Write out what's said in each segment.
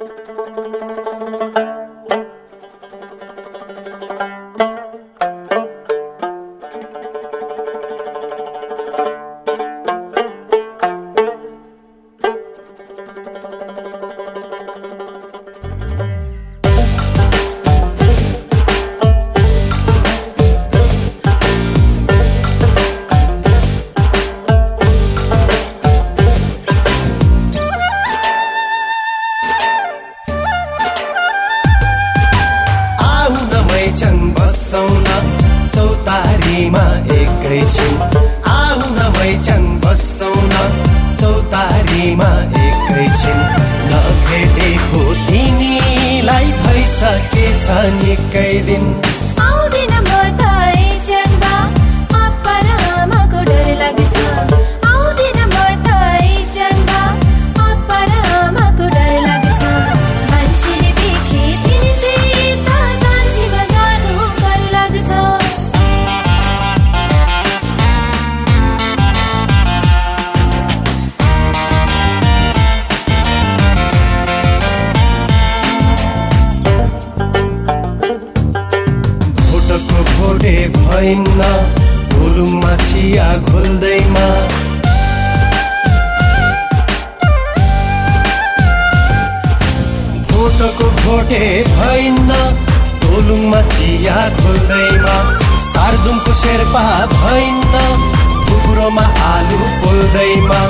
बसौँ चौतारीमा एकैछिन आउन मैचन बसौँ चौतारीमा एकैछिन नभेटेको तिमीलाई भइसकेछ निकै दिन। भइन्न भुलुङमा चिया घोल्दैमा भोटको भोटे भइन्न टोलुङमा चिया खोल्दैमा सार्दुङको शेर्पा भइन्न थुप्रोमा आलु पोल्दैमा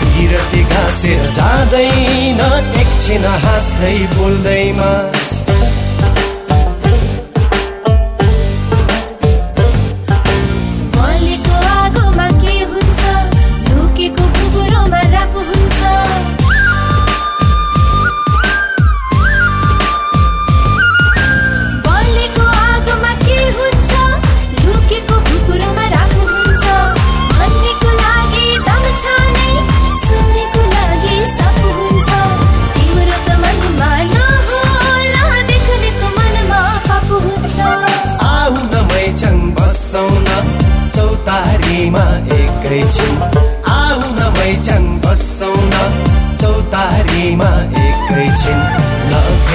बिरती घाँसेर जाँदैन। एकछिन हाँस्दै बोल्दैमा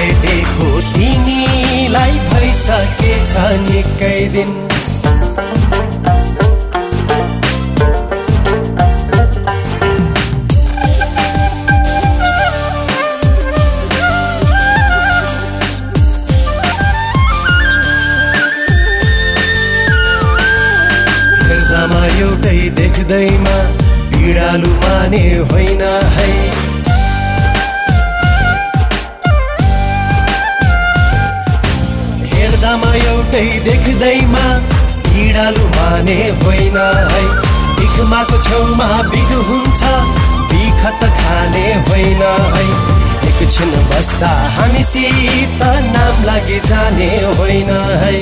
नभेटेको तिमीलाई भइसकेछ निकै दिन। एउटै देख्दैमा पिडालु माने होइन है। एउटै देख्दैमा पिडालु माने होइन है। बिखमाको छेउमा बिख हुन्छ बिख त खाने होइन है। एकछिन बस्दा हामीसित नाम लागि जाने होइन है।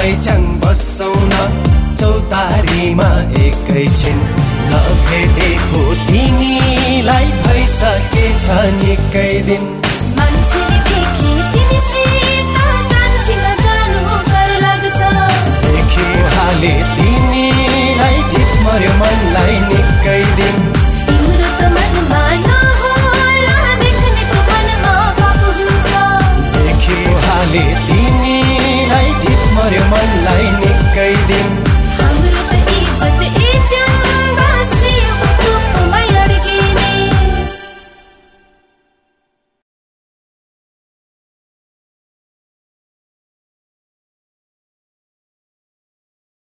आउन मैचन बसौँ चौतारीमा एकैछिन नभेटेको तिमीलाई भइसकेछ निकै दिन। हाले तिमीलाई धित मर्यो मनलाई निकै दिन। तिम्रो त मनमा